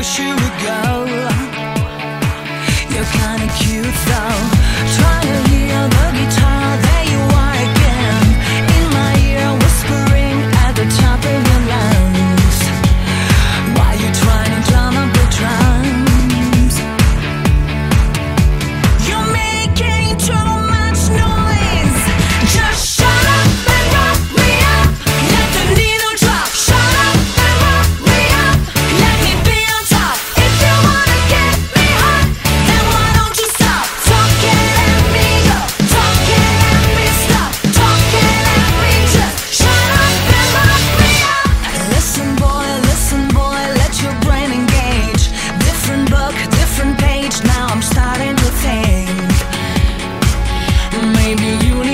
wish you would go. You're kinda cute though. Maybe you